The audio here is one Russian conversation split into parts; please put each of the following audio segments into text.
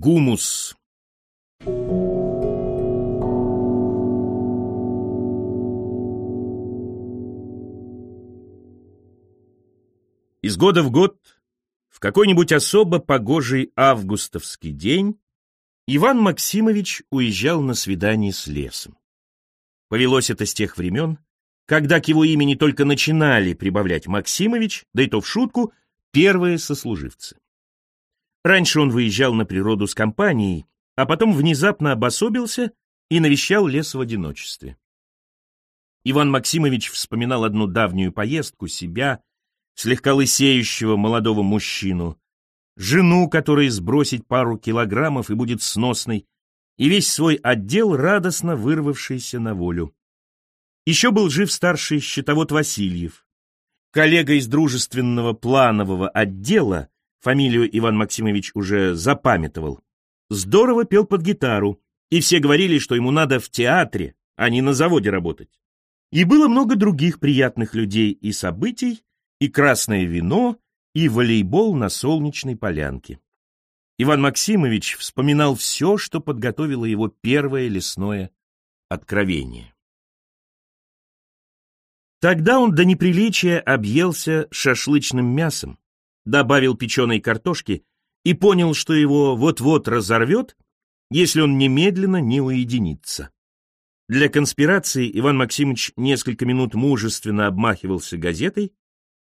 Гумус Из года в год, в какой-нибудь особо погожий августовский день, Иван Максимович уезжал на свидание с лесом. Повелось это с тех времен, когда к его имени только начинали прибавлять Максимович, да и то в шутку, первые сослуживцы. Раньше он выезжал на природу с компанией, а потом внезапно обособился и навещал лес в одиночестве. Иван Максимович вспоминал одну давнюю поездку себя, слегка лысеющего молодого мужчину, жену, которой сбросить пару килограммов и будет сносной, и весь свой отдел, радостно вырвавшийся на волю. Еще был жив старший счетовод Васильев. Коллега из дружественного планового отдела, фамилию Иван Максимович уже запамятовал, здорово пел под гитару, и все говорили, что ему надо в театре, а не на заводе работать. И было много других приятных людей и событий, и красное вино, и волейбол на солнечной полянке. Иван Максимович вспоминал все, что подготовило его первое лесное откровение. Тогда он до неприличия объелся шашлычным мясом, добавил печеной картошки и понял, что его вот-вот разорвет, если он немедленно не уединится. Для конспирации Иван Максимович несколько минут мужественно обмахивался газетой,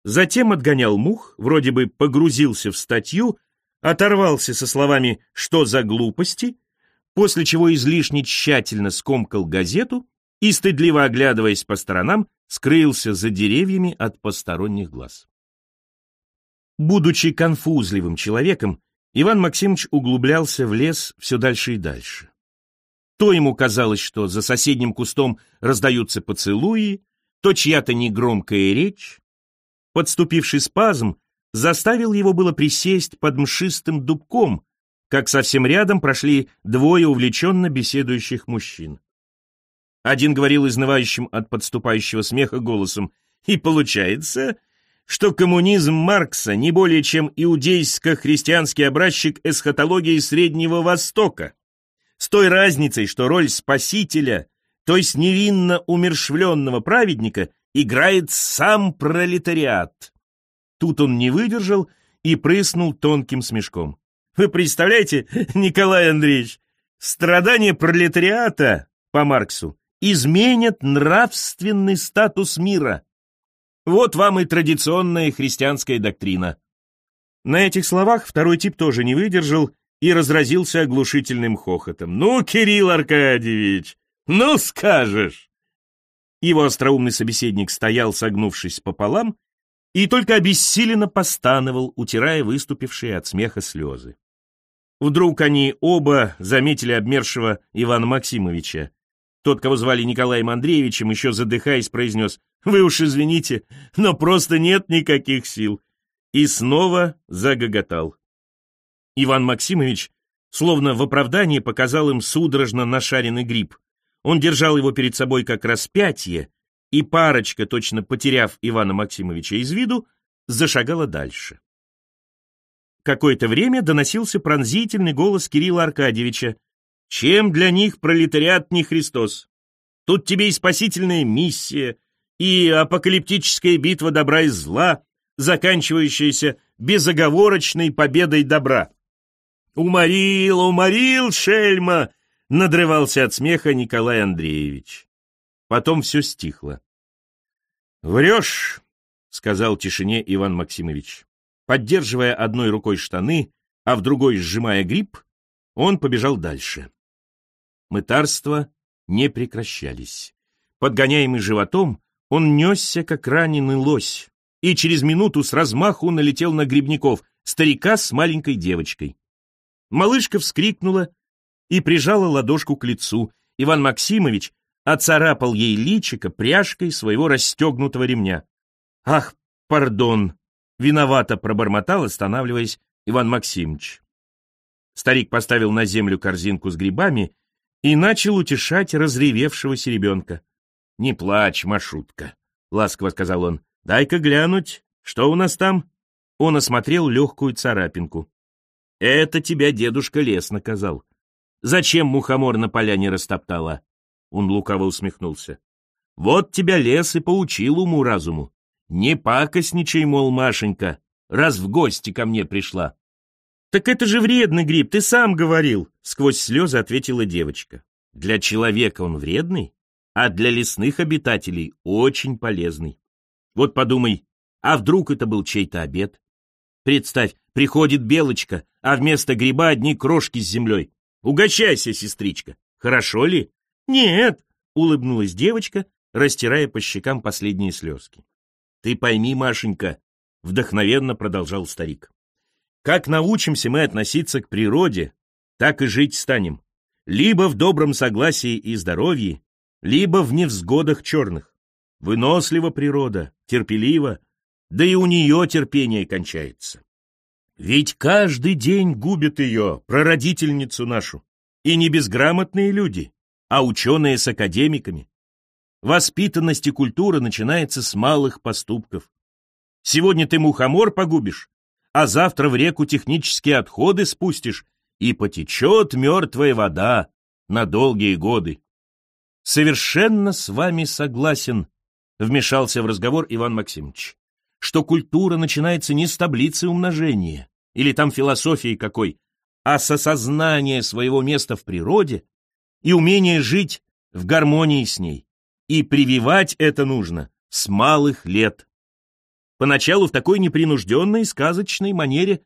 затем отгонял мух, вроде бы погрузился в статью, оторвался со словами «что за глупости», после чего излишне тщательно скомкал газету и, стыдливо оглядываясь по сторонам, скрылся за деревьями от посторонних глаз. Будучи конфузливым человеком, Иван Максимович углублялся в лес все дальше и дальше. То ему казалось, что за соседним кустом раздаются поцелуи, то чья-то негромкая речь, Подступивший спазм заставил его было присесть под мшистым дубком, как совсем рядом прошли двое увлеченно беседующих мужчин. Один говорил изнывающим от подступающего смеха голосом, «И получается, что коммунизм Маркса не более чем иудейско-христианский образчик эсхатологии Среднего Востока, с той разницей, что роль спасителя, то есть невинно умершвленного праведника, играет сам пролетариат. Тут он не выдержал и прыснул тонким смешком. Вы представляете, Николай Андреевич, страдания пролетариата по Марксу изменят нравственный статус мира. Вот вам и традиционная христианская доктрина. На этих словах второй тип тоже не выдержал и разразился оглушительным хохотом. «Ну, Кирилл Аркадьевич, ну скажешь!» Его остроумный собеседник стоял, согнувшись пополам, и только обессиленно постановал, утирая выступившие от смеха слезы. Вдруг они оба заметили обмершего Ивана Максимовича. Тот, кого звали Николаем Андреевичем, еще задыхаясь, произнес «Вы уж извините, но просто нет никаких сил». И снова загоготал. Иван Максимович, словно в оправдании, показал им судорожно нашаренный гриб. Он держал его перед собой как распятие, и парочка, точно потеряв Ивана Максимовича из виду, зашагала дальше. Какое-то время доносился пронзительный голос Кирилла Аркадьевича. «Чем для них пролетариат не Христос? Тут тебе и спасительная миссия, и апокалиптическая битва добра и зла, заканчивающаяся безоговорочной победой добра». «Уморил, уморил, шельма!» надрывался от смеха Николай Андреевич. Потом все стихло. «Врешь», — сказал тишине Иван Максимович. Поддерживая одной рукой штаны, а в другой сжимая гриб, он побежал дальше. Мытарства не прекращались. Подгоняемый животом, он несся, как раненый лось, и через минуту с размаху налетел на грибников, старика с маленькой девочкой. Малышка вскрикнула и прижала ладошку к лицу. Иван Максимович оцарапал ей личико пряжкой своего расстегнутого ремня. «Ах, пардон!» — виновато пробормотал, останавливаясь Иван Максимович. Старик поставил на землю корзинку с грибами и начал утешать разревевшегося ребенка. «Не плачь, Машутка», — ласково сказал он. «Дай-ка глянуть, что у нас там?» Он осмотрел легкую царапинку. Это тебя дедушка лес наказал. Зачем мухомор на поляне растоптала? Он лукаво усмехнулся. Вот тебя лес и поучил уму-разуму. Не пакостничай, мол, Машенька, раз в гости ко мне пришла. «Так это же вредный гриб, ты сам говорил!» — сквозь слезы ответила девочка. «Для человека он вредный, а для лесных обитателей очень полезный. Вот подумай, а вдруг это был чей-то обед? Представь, приходит белочка, а вместо гриба одни крошки с землей. Угощайся, сестричка. Хорошо ли? Нет, улыбнулась девочка, растирая по щекам последние слезки. Ты пойми, Машенька, вдохновенно продолжал старик. Как научимся мы относиться к природе, так и жить станем. Либо в добром согласии и здоровье, либо в невзгодах черных. Вынослива природа, терпелива, да и у нее терпение кончается. Ведь каждый день губит ее, прародительницу нашу, и не безграмотные люди, а ученые с академиками. Воспитанность и культура начинается с малых поступков. Сегодня ты мухомор погубишь, а завтра в реку технические отходы спустишь, и потечет мертвая вода на долгие годы. Совершенно с вами согласен, вмешался в разговор Иван Максимович, что культура начинается не с таблицы умножения или там философии какой, а с осознания своего места в природе и умения жить в гармонии с ней. И прививать это нужно с малых лет. Поначалу в такой непринужденной, сказочной манере.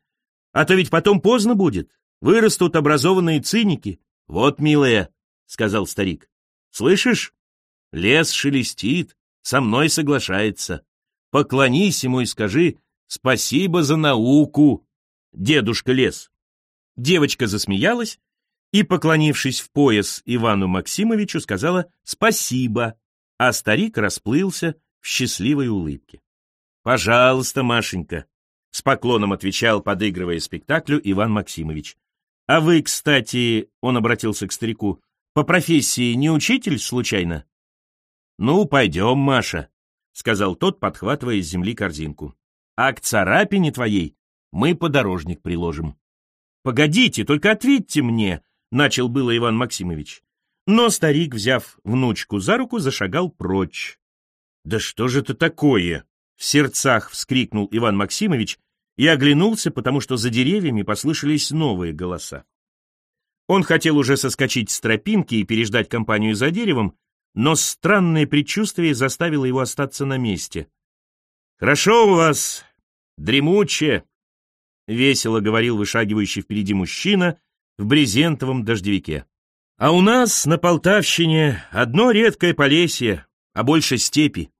А то ведь потом поздно будет. Вырастут образованные циники. Вот, милая, — сказал старик. Слышишь? Лес шелестит, со мной соглашается. Поклонись ему и скажи «Спасибо за науку, дедушка лес». Девочка засмеялась и, поклонившись в пояс Ивану Максимовичу, сказала «Спасибо», а старик расплылся в счастливой улыбке. «Пожалуйста, Машенька», — с поклоном отвечал, подыгрывая спектаклю, Иван Максимович. «А вы, кстати, — он обратился к старику, — по профессии не учитель, случайно?» «Ну, пойдем, Маша», — сказал тот, подхватывая с земли корзинку. «А к царапине твоей мы подорожник приложим». «Погодите, только ответьте мне», — начал было Иван Максимович. Но старик, взяв внучку за руку, зашагал прочь. «Да что же это такое?» В сердцах вскрикнул Иван Максимович и оглянулся, потому что за деревьями послышались новые голоса. Он хотел уже соскочить с тропинки и переждать компанию за деревом, но странное предчувствие заставило его остаться на месте. «Хорошо у вас, дремуче!» — весело говорил вышагивающий впереди мужчина в брезентовом дождевике. «А у нас на Полтавщине одно редкое полесье, а больше степи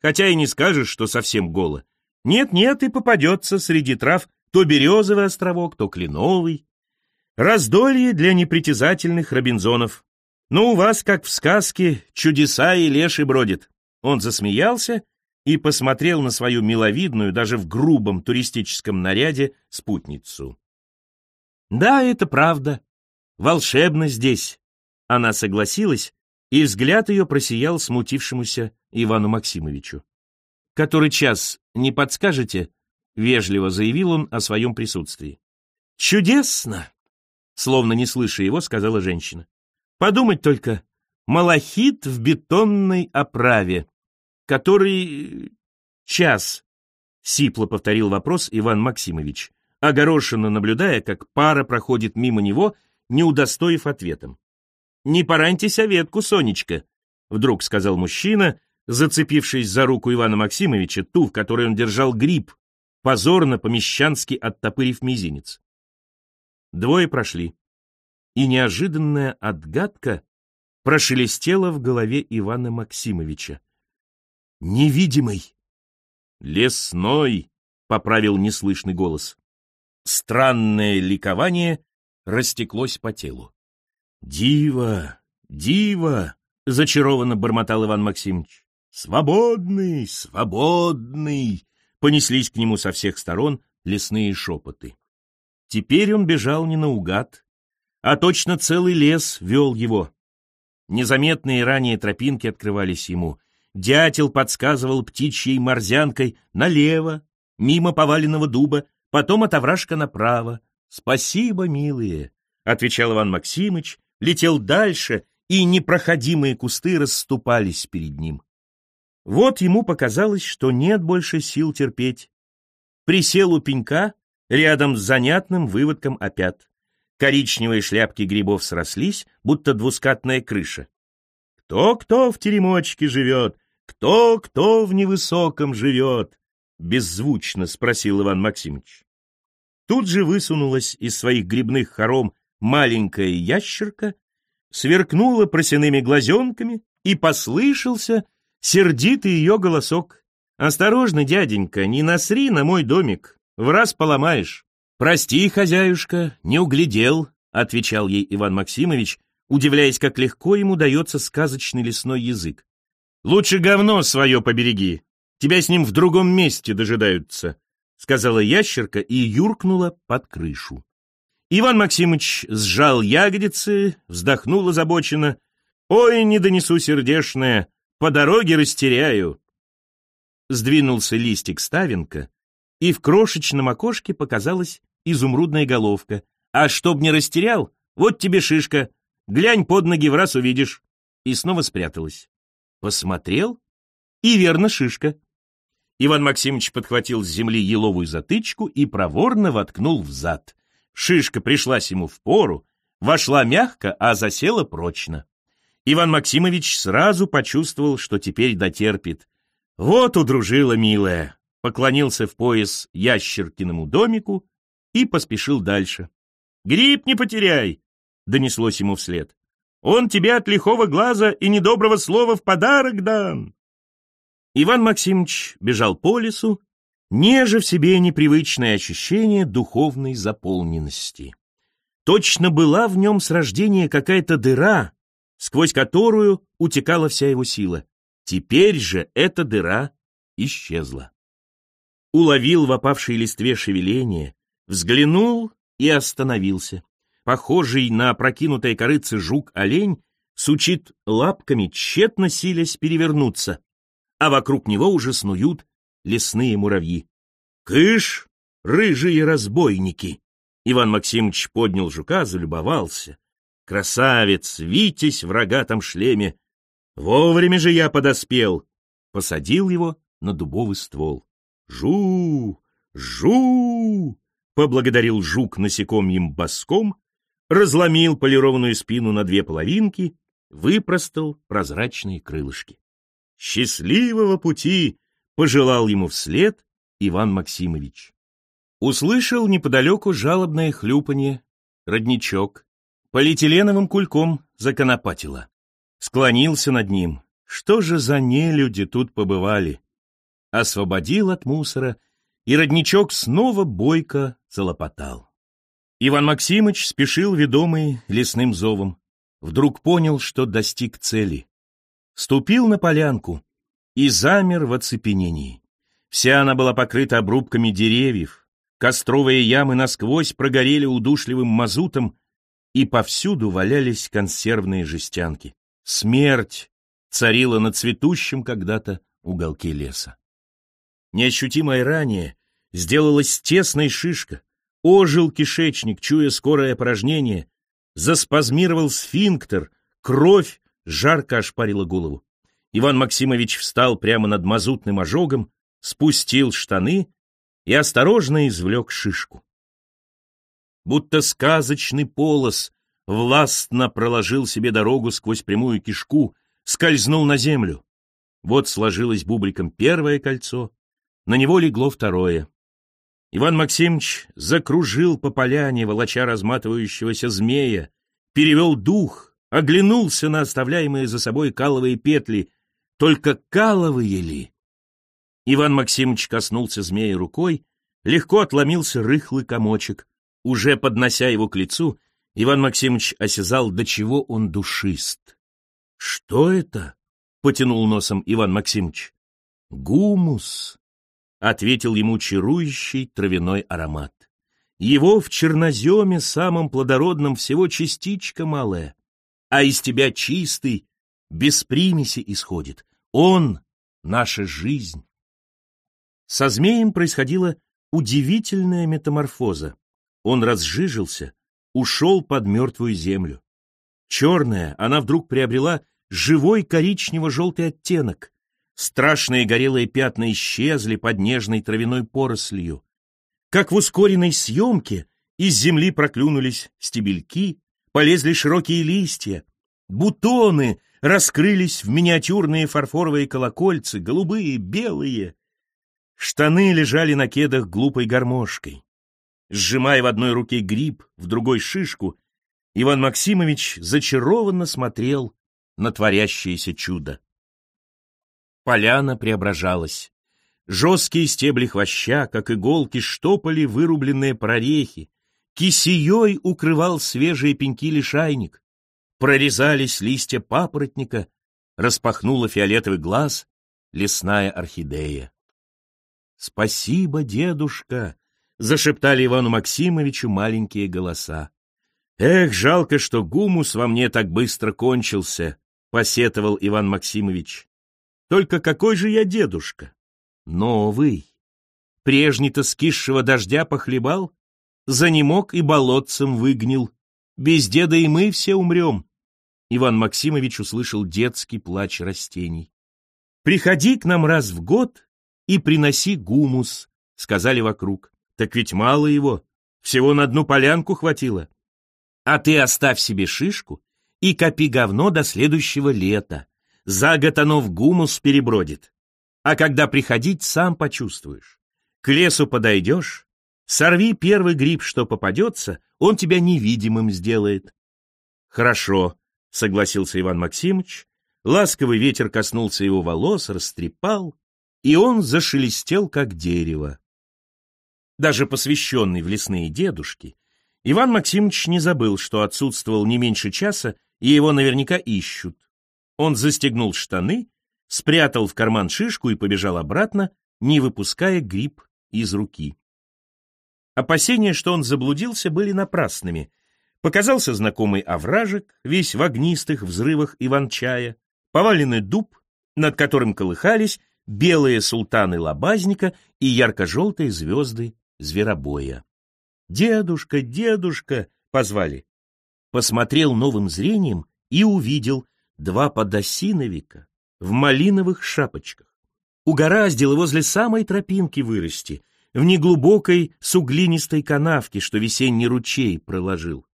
хотя и не скажешь, что совсем голо. Нет-нет, и попадется среди трав то березовый островок, то кленовый. Раздолье для непритязательных робинзонов. Но у вас, как в сказке, чудеса и леши бродит. Он засмеялся и посмотрел на свою миловидную, даже в грубом туристическом наряде, спутницу. «Да, это правда. Волшебно здесь». Она согласилась, и взгляд ее просиял смутившемуся Ивану Максимовичу. «Который час, не подскажете?» — вежливо заявил он о своем присутствии. «Чудесно!» — словно не слыша его, сказала женщина. «Подумать только, малахит в бетонной оправе, который... час?» — сипло повторил вопрос Иван Максимович, огорошенно наблюдая, как пара проходит мимо него, не удостоив ответом. «Не пораньтесь о ветку, Сонечка», — вдруг сказал мужчина, зацепившись за руку Ивана Максимовича, ту, в которой он держал гриб, позорно помещански оттопырив мизинец. Двое прошли, и неожиданная отгадка прошелестела в голове Ивана Максимовича. «Невидимый!» «Лесной!» — поправил неслышный голос. Странное ликование растеклось по телу. «Дива! Дива!» — зачарованно бормотал Иван Максимович. «Свободный! Свободный!» Понеслись к нему со всех сторон лесные шепоты. Теперь он бежал не наугад, а точно целый лес вел его. Незаметные ранее тропинки открывались ему. Дятел подсказывал птичьей морзянкой налево, мимо поваленного дуба, потом от овражка направо, Спасибо, милые, отвечал Иван Максимыч, летел дальше, и непроходимые кусты расступались перед ним. Вот ему показалось, что нет больше сил терпеть. Присел у пенька, рядом с занятным выводком опят. Коричневые шляпки грибов срослись, будто двускатная крыша. Кто-кто в теремочке живет, кто-кто в невысоком живет, беззвучно спросил Иван Максимович. Тут же высунулась из своих грибных хором маленькая ящерка, сверкнула просяными глазенками, и послышался сердитый ее голосок. «Осторожно, дяденька, не насри на мой домик, в раз поломаешь». «Прости, хозяюшка, не углядел», — отвечал ей Иван Максимович, удивляясь, как легко ему дается сказочный лесной язык. «Лучше говно свое побереги, тебя с ним в другом месте дожидаются», — сказала ящерка и юркнула под крышу. Иван Максимович сжал ягодицы, вздохнул озабоченно. «Ой, не донесу сердешное, по дороге растеряю». Сдвинулся листик ставенка, и в крошечном окошке показалась изумрудная головка. «А чтоб не растерял, вот тебе шишка, глянь под ноги, в раз увидишь». И снова спряталась. Посмотрел, и верно шишка. Иван Максимович подхватил с земли еловую затычку и проворно воткнул в зад. Шишка пришлась ему в пору, вошла мягко, а засела прочно. Иван Максимович сразу почувствовал, что теперь дотерпит. Вот удружила милая, поклонился в пояс ящеркиному домику и поспешил дальше. «Гриб не потеряй!» — донеслось ему вслед. «Он тебе от лихого глаза и недоброго слова в подарок дан!» Иван Максимович бежал по лесу, неже в себе непривычное ощущение духовной заполненности. Точно была в нем с рождения какая-то дыра, сквозь которую утекала вся его сила. Теперь же эта дыра исчезла. Уловил в опавшей листве шевеление, взглянул и остановился. Похожий на прокинутое корыце жук-олень сучит лапками, тщетно силясь перевернуться, а вокруг него уже снуют лесные муравьи. «Кыш, рыжие разбойники!» Иван Максимович поднял жука, залюбовался. «Красавец, витязь в рогатом шлеме! Вовремя же я подоспел!» Посадил его на дубовый ствол. «Жу! Жу!» — поблагодарил жук насекомьим боском, разломил полированную спину на две половинки, выпростал прозрачные крылышки. «Счастливого пути!» Пожелал ему вслед Иван Максимович. Услышал неподалеку жалобное хлюпанье, родничок, полиэтиленовым кульком законопатило. Склонился над ним. Что же за нелюди тут побывали? Освободил от мусора, и родничок снова бойко залопотал. Иван Максимыч спешил, ведомый лесным зовом. Вдруг понял, что достиг цели. Ступил на полянку, и замер в оцепенении. Вся она была покрыта обрубками деревьев, костровые ямы насквозь прогорели удушливым мазутом, и повсюду валялись консервные жестянки. Смерть царила на цветущем когда-то уголке леса. Неощутимая ранее сделалась тесной шишка, ожил кишечник, чуя скорое опорожнение, заспазмировал сфинктер, кровь жарко ошпарила голову. Иван Максимович встал прямо над мазутным ожогом, спустил штаны и осторожно извлек шишку. Будто сказочный полос властно проложил себе дорогу сквозь прямую кишку, скользнул на землю. Вот сложилось бубликом первое кольцо, на него легло второе. Иван Максимович закружил по поляне, волоча разматывающегося змея, перевел дух, оглянулся на оставляемые за собой каловые петли, только каловые ли? Иван Максимович коснулся змея рукой, легко отломился рыхлый комочек. Уже поднося его к лицу, Иван Максимович осязал, до чего он душист. — Что это? — потянул носом Иван Максимович. — Гумус, — ответил ему чарующий травяной аромат. Его в черноземе самом плодородном всего частичка малая, а из тебя чистый, без примеси исходит. Он — наша жизнь. Со змеем происходила удивительная метаморфоза. он разжижился, ушел под мертвую землю. Черная, она вдруг приобрела живой коричнево-желтый оттенок. Страшные горелые пятна исчезли под нежной травяной порослью. Как в ускоренной съемке из земли проклюнулись стебельки, полезли широкие листья, бутоны раскрылись в миниатюрные фарфоровые колокольцы, голубые, белые. Штаны лежали на кедах глупой гармошкой. Сжимая в одной руке гриб, в другой шишку, Иван Максимович зачарованно смотрел на творящееся чудо. Поляна преображалась. Жесткие стебли хвоща, как иголки, штопали вырубленные прорехи. Кисеей укрывал свежие пеньки лишайник. Прорезались листья папоротника, распахнула фиолетовый глаз лесная орхидея. «Спасибо, дедушка!» — зашептали Ивану Максимовичу маленькие голоса. «Эх, жалко, что гумус во мне так быстро кончился», — посетовал Иван Максимович. «Только какой же я дедушка? Новый. Прежний-то скисшего дождя похлебал, занемог и болотцем выгнил. Без деда и мы все умрем». Иван Максимович услышал детский плач растений. «Приходи к нам раз в год и приноси гумус», — сказали вокруг. «Так ведь мало его, всего на одну полянку хватило». А ты оставь себе шишку и копи говно до следующего лета. За год оно в гумус перебродит. А когда приходить, сам почувствуешь. К лесу подойдешь, сорви первый гриб, что попадется, он тебя невидимым сделает. Хорошо, согласился Иван Максимович. Ласковый ветер коснулся его волос, растрепал, и он зашелестел, как дерево. Даже посвященный в лесные дедушки Иван Максимович не забыл, что отсутствовал не меньше часа, и его наверняка ищут. Он застегнул штаны, спрятал в карман шишку и побежал обратно, не выпуская гриб из руки. Опасения, что он заблудился, были напрасными. Показался знакомый овражек, весь в огнистых взрывах иван-чая, поваленный дуб, над которым колыхались белые султаны лобазника и ярко-желтые звезды зверобоя. «Дедушка, дедушка!» — позвали. Посмотрел новым зрением и увидел два подосиновика в малиновых шапочках. Угораздило возле самой тропинки вырасти, в неглубокой суглинистой канавке, что весенний ручей проложил.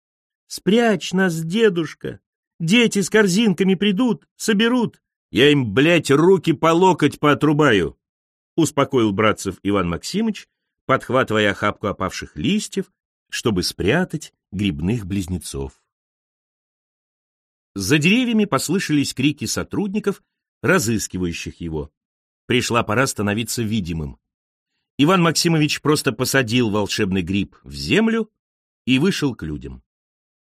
«Спрячь нас, дедушка! Дети с корзинками придут, соберут. Я им, блядь, руки по локоть поотрубаю!» Успокоил братцев Иван Максимыч подхватывая охапку опавших листьев, чтобы спрятать грибных близнецов. За деревьями послышались крики сотрудников, разыскивающих его. Пришла пора становиться видимым. Иван Максимович просто посадил волшебный гриб в землю и вышел к людям.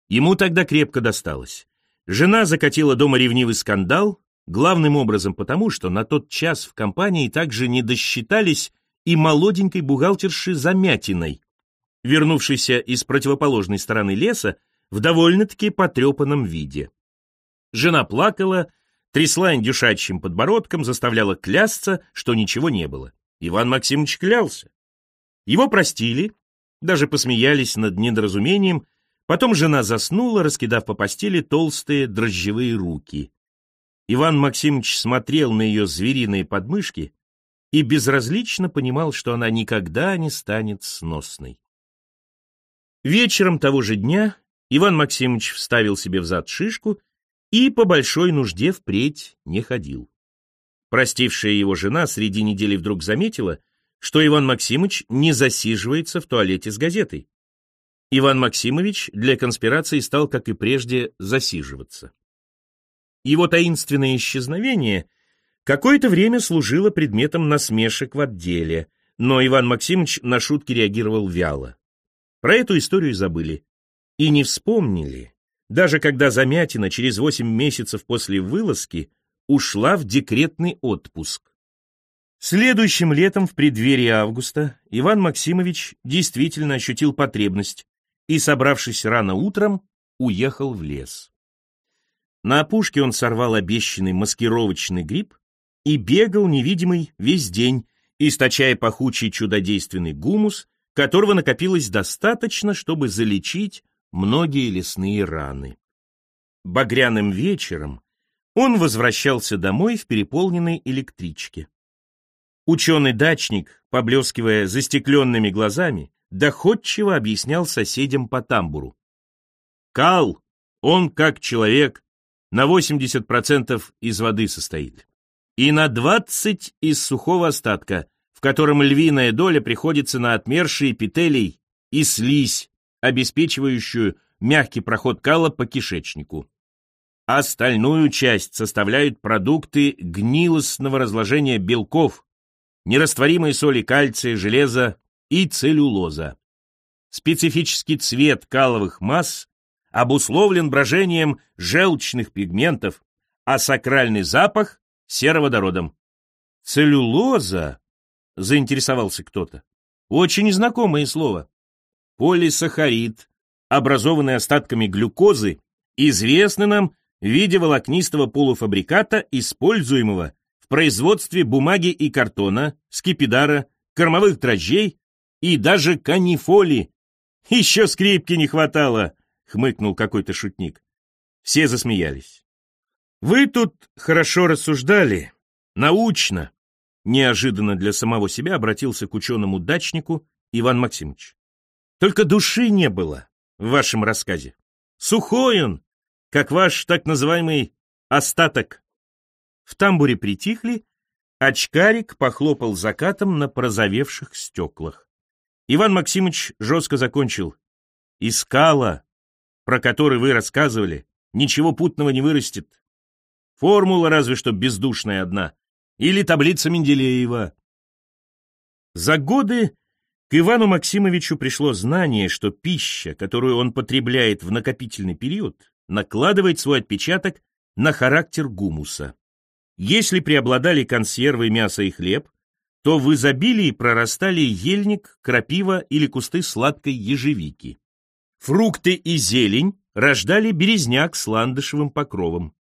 Ему тогда крепко досталось. Жена закатила дома ревнивый скандал, главным образом потому, что на тот час в компании также не досчитались и молоденькой бухгалтерши Замятиной, вернувшейся из противоположной стороны леса в довольно-таки потрепанном виде. Жена плакала, трясла индюшачьим подбородком, заставляла клясться, что ничего не было. Иван Максимович клялся. Его простили, даже посмеялись над недоразумением, потом жена заснула, раскидав по постели толстые дрожжевые руки. Иван Максимович смотрел на ее звериные подмышки и безразлично понимал, что она никогда не станет сносной. Вечером того же дня Иван Максимович вставил себе в зад шишку и по большой нужде впредь не ходил. Простившая его жена среди недели вдруг заметила, что Иван Максимович не засиживается в туалете с газетой. Иван Максимович для конспирации стал, как и прежде, засиживаться. Его таинственное исчезновение Какое-то время служила предметом насмешек в отделе, но Иван Максимович на шутки реагировал вяло. Про эту историю забыли. И не вспомнили, даже когда Замятина через восемь месяцев после вылазки ушла в декретный отпуск. Следующим летом, в преддверии августа, Иван Максимович действительно ощутил потребность и, собравшись рано утром, уехал в лес. На опушке он сорвал обещанный маскировочный гриб и бегал невидимый весь день, источая пахучий чудодейственный гумус, которого накопилось достаточно, чтобы залечить многие лесные раны. Багряным вечером он возвращался домой в переполненной электричке. Ученый-дачник, поблескивая застекленными глазами, доходчиво объяснял соседям по тамбуру. Кал, он как человек, на 80% из воды состоит. И на 20% из сухого остатка, в котором львиная доля приходится на отмершие петелей и слизь, обеспечивающую мягкий проход кала по кишечнику. Остальную часть составляют продукты гнилостного разложения белков, нерастворимые соли кальция, железа и целлюлоза. Специфический цвет каловых масс обусловлен брожением желчных пигментов, а сакральный запах — сероводородом. Целлюлоза? Заинтересовался кто-то. Очень знакомое слово. Полисахарид, образованный остатками глюкозы, известный нам в виде волокнистого полуфабриката, используемого в производстве бумаги и картона, скипидара, кормовых дрожжей и даже канифоли. Еще скрипки не хватало, хмыкнул какой-то шутник. Все засмеялись. Вы тут хорошо рассуждали, научно. Неожиданно для самого себя обратился к ученому-дачнику Иван Максимович. Только души не было в вашем рассказе. Сухой он, как ваш так называемый остаток. В тамбуре притихли, очкарик похлопал закатом на прозовевших стеклах. Иван Максимович жестко закончил. «Искала, про который вы рассказывали, ничего путного не вырастет. Формула разве что бездушная одна. Или таблица Менделеева». За годы к Ивану Максимовичу пришло знание, что пища, которую он потребляет в накопительный период, накладывает свой отпечаток на характер гумуса. Если преобладали консервы, мясо и хлеб, то в изобилии прорастали ельник, крапива или кусты сладкой ежевики. Фрукты и зелень рождали березняк с ландышевым покровом.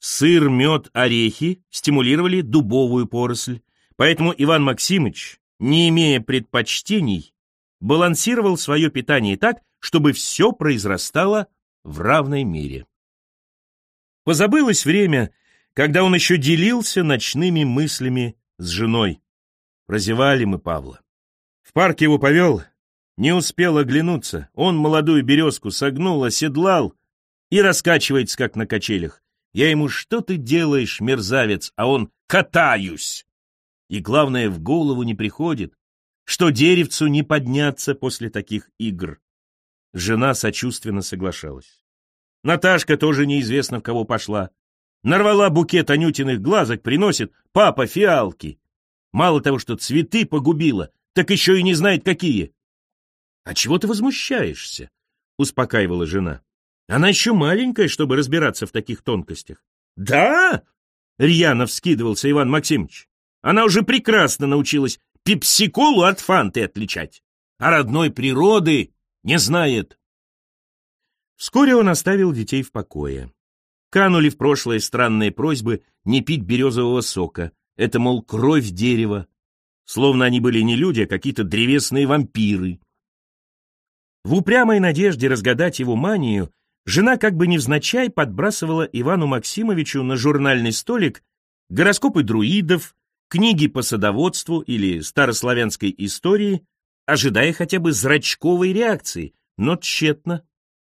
Сыр, мед, орехи стимулировали дубовую поросль, поэтому Иван Максимович, не имея предпочтений, балансировал свое питание так, чтобы все произрастало в равной мере. Позабылось время, когда он еще делился ночными мыслями с женой. Прозевали мы Павла. В парк его повел, не успел оглянуться. Он молодую березку согнул, оседлал и раскачивается, как на качелях. Я ему, что ты делаешь, мерзавец, а он катаюсь. И главное, в голову не приходит, что деревцу не подняться после таких игр. Жена сочувственно соглашалась. Наташка тоже неизвестно в кого пошла. Нарвала букет анютиных глазок, приносит папа фиалки. Мало того, что цветы погубила, так еще и не знает какие. — А чего ты возмущаешься? — успокаивала жена. — Она еще маленькая, чтобы разбираться в таких тонкостях. — Да? — рьяно вскидывался Иван Максимович. — Она уже прекрасно научилась пепсиколу от фанты отличать, а родной природы не знает. Вскоре он оставил детей в покое. Канули в прошлое странные просьбы не пить березового сока. Это, мол, кровь дерева. Словно они были не люди, а какие-то древесные вампиры. В упрямой надежде разгадать его манию, жена как бы невзначай подбрасывала Ивану Максимовичу на журнальный столик гороскопы друидов, книги по садоводству или старославянской истории, ожидая хотя бы зрачковой реакции, но тщетно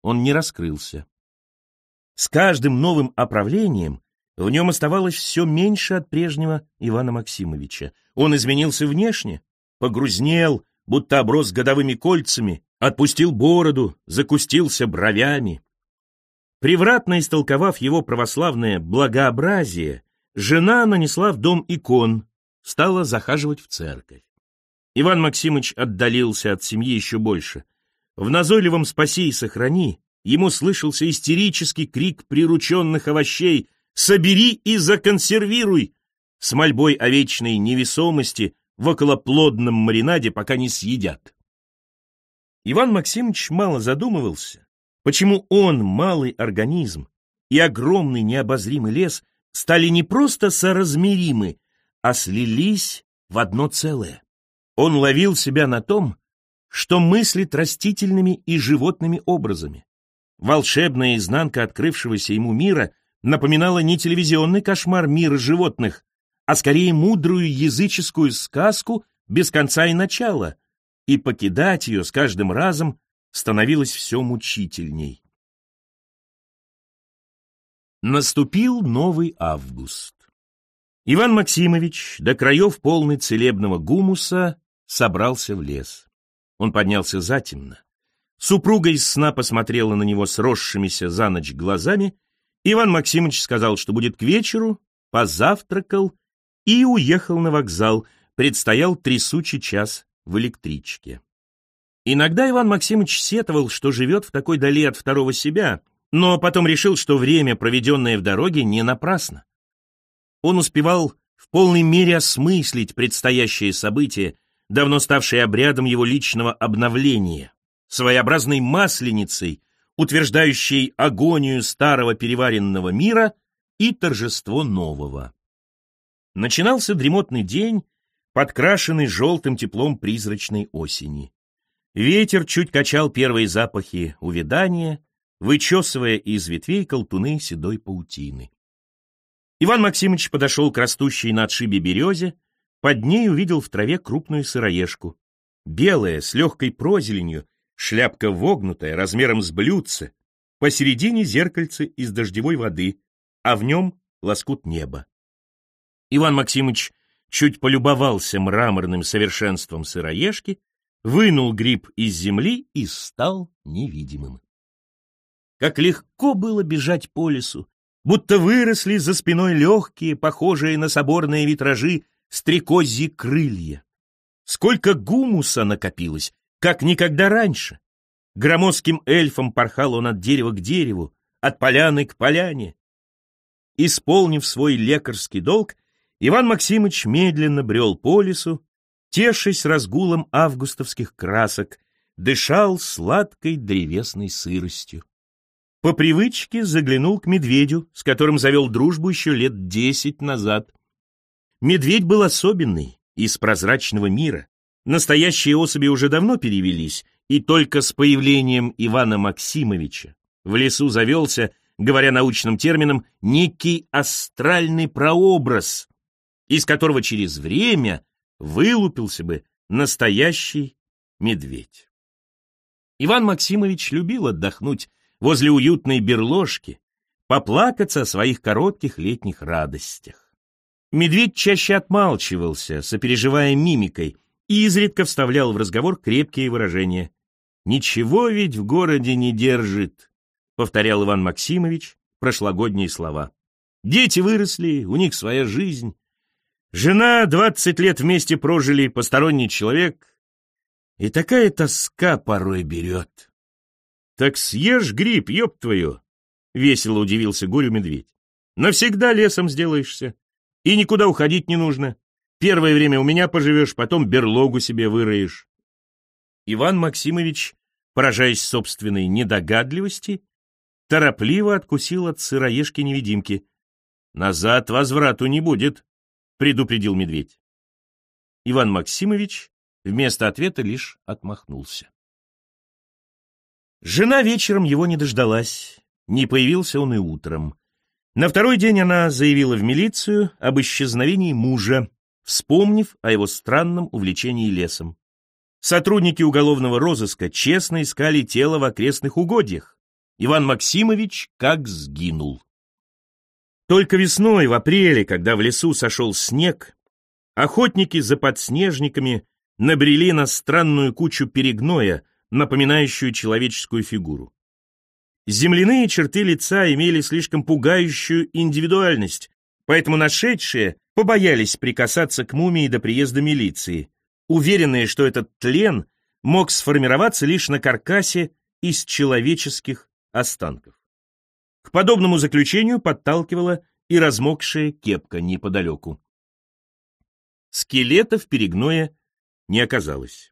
он не раскрылся. С каждым новым оправлением в нем оставалось все меньше от прежнего Ивана Максимовича. Он изменился внешне, погрузнел, будто оброс годовыми кольцами, отпустил бороду, закустился бровями. Превратно истолковав его православное благообразие, жена нанесла в дом икон, стала захаживать в церковь. Иван Максимович отдалился от семьи еще больше — в назойливом «спаси и сохрани» ему слышался истерический крик прирученных овощей «Собери и законсервируй!» с мольбой о вечной невесомости в околоплодном маринаде, пока не съедят. Иван Максимович мало задумывался, почему он, малый организм, и огромный необозримый лес стали не просто соразмеримы, а слились в одно целое. Он ловил себя на том, что мыслит растительными и животными образами. Волшебная изнанка открывшегося ему мира напоминала не телевизионный кошмар мира животных, а скорее мудрую языческую сказку без конца и начала, и покидать ее с каждым разом становилось все мучительней. Наступил новый август. Иван Максимович, до краев полный целебного гумуса, собрался в лес. Он поднялся затемно. Супруга из сна посмотрела на него сросшимися за ночь глазами. Иван Максимович сказал, что будет к вечеру, позавтракал и уехал на вокзал. Предстоял трясучий час в электричке. Иногда Иван Максимович сетовал, что живет в такой дали от второго себя, но потом решил, что время, проведенное в дороге, не напрасно. Он успевал в полной мере осмыслить предстоящее событие, давно ставшее обрядом его личного обновления своеобразной масленицей, утверждающей агонию старого переваренного мира и торжество нового. Начинался дремотный день, подкрашенный желтым теплом призрачной осени. Ветер чуть качал первые запахи увядания, вычесывая из ветвей колтуны седой паутины. Иван Максимович подошел к растущей на отшибе березе, под ней увидел в траве крупную сыроежку. Белая, с легкой прозеленью, Шляпка вогнутая, размером с блюдце, посередине зеркальце из дождевой воды, а в нем лоскут неба. Иван Максимович чуть полюбовался мраморным совершенством сыроежки, вынул гриб из земли и стал невидимым. Как легко было бежать по лесу, будто выросли за спиной легкие, похожие на соборные витражи, стрекозьи крылья. Сколько гумуса накопилось, как никогда раньше. Громоздким эльфом порхал он от дерева к дереву, от поляны к поляне. Исполнив свой лекарский долг, Иван Максимович медленно брел по лесу, тешись разгулом августовских красок, дышал сладкой древесной сыростью. По привычке заглянул к медведю, с которым завел дружбу еще лет десять назад. Медведь был особенный, из прозрачного мира. Настоящие особи уже давно перевелись, и только с появлением Ивана Максимовича в лесу завелся, говоря научным термином, некий астральный прообраз, из которого через время вылупился бы настоящий медведь. Иван Максимович любил отдохнуть возле уютной берложки, поплакаться о своих коротких летних радостях. Медведь чаще отмалчивался, сопереживая мимикой, и изредка вставлял в разговор крепкие выражения. «Ничего ведь в городе не держит», — повторял Иван Максимович прошлогодние слова. «Дети выросли, у них своя жизнь. Жена двадцать лет вместе прожили, посторонний человек. И такая тоска порой берет». «Так съешь гриб, ёб твою!» — весело удивился Горю медведь. «Навсегда лесом сделаешься, и никуда уходить не нужно. Первое время у меня поживешь, потом берлогу себе выроешь. Иван Максимович, поражаясь собственной недогадливости, торопливо откусил от сыроежки-невидимки. «Назад возврату не будет», — предупредил медведь. Иван Максимович вместо ответа лишь отмахнулся. Жена вечером его не дождалась, не появился он и утром. На второй день она заявила в милицию об исчезновении мужа, вспомнив о его странном увлечении лесом. Сотрудники уголовного розыска честно искали тело в окрестных угодьях. Иван Максимович как сгинул. Только весной, в апреле, когда в лесу сошел снег, охотники за подснежниками набрели на странную кучу перегноя, напоминающую человеческую фигуру. Земляные черты лица имели слишком пугающую индивидуальность, поэтому нашедшие побоялись прикасаться к мумии до приезда милиции, уверенные, что этот тлен мог сформироваться лишь на каркасе из человеческих останков. К подобному заключению подталкивала и размокшая кепка неподалеку. Скелетов перегноя не оказалось.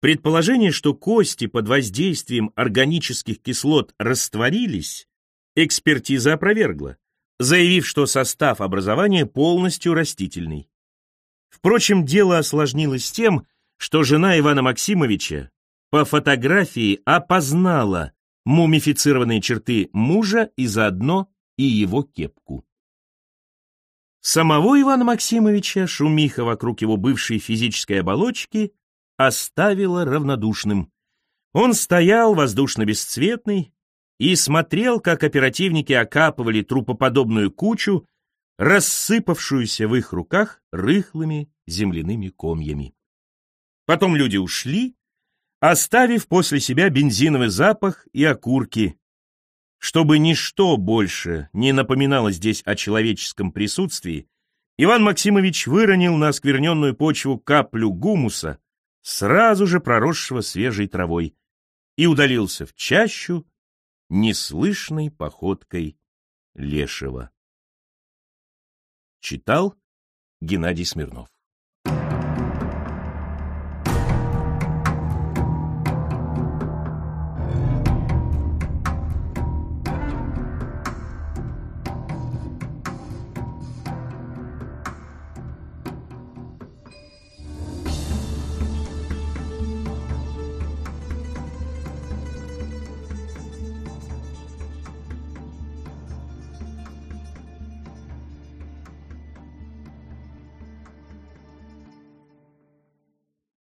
Предположение, что кости под воздействием органических кислот растворились, экспертиза опровергла заявив, что состав образования полностью растительный. Впрочем, дело осложнилось тем, что жена Ивана Максимовича по фотографии опознала мумифицированные черты мужа и заодно и его кепку. Самого Ивана Максимовича шумиха вокруг его бывшей физической оболочки оставила равнодушным. Он стоял воздушно-бесцветный и смотрел, как оперативники окапывали трупоподобную кучу, рассыпавшуюся в их руках рыхлыми земляными комьями. Потом люди ушли, оставив после себя бензиновый запах и окурки, чтобы ничто больше не напоминало здесь о человеческом присутствии, Иван Максимович выронил на оскверненную почву каплю гумуса, сразу же проросшего свежей травой, и удалился в чащу неслышной походкой лешего. Читал Геннадий Смирнов